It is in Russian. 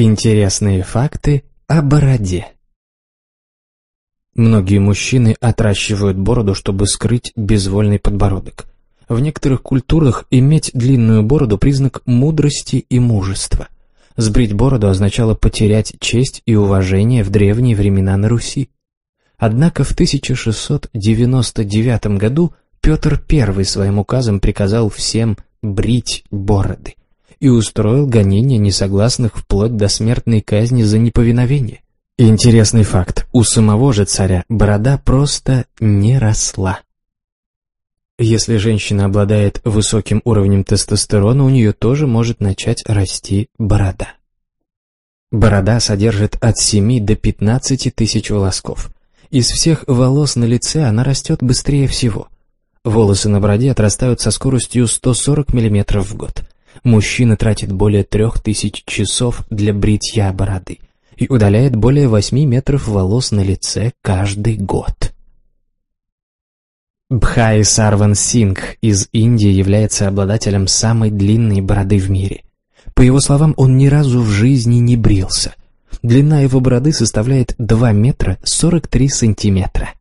Интересные факты о бороде. Многие мужчины отращивают бороду, чтобы скрыть безвольный подбородок. В некоторых культурах иметь длинную бороду – признак мудрости и мужества. Сбрить бороду означало потерять честь и уважение в древние времена на Руси. Однако в 1699 году Петр I своим указом приказал всем брить бороды и устроил гонение несогласных вплоть до смертной казни за неповиновение. Интересный факт, у самого же царя борода просто не росла. Если женщина обладает высоким уровнем тестостерона, у нее тоже может начать расти борода. Борода содержит от 7 до 15 тысяч волосков. Из всех волос на лице она растет быстрее всего. Волосы на бороде отрастают со скоростью 140 мм в год. Мужчина тратит более 3000 часов для бритья бороды и удаляет более 8 метров волос на лице каждый год. Бхай Сарван Сингх из Индии является обладателем самой длинной бороды в мире. По его словам, он ни разу в жизни не брился. Длина его бороды составляет 2 метра 43 сантиметра.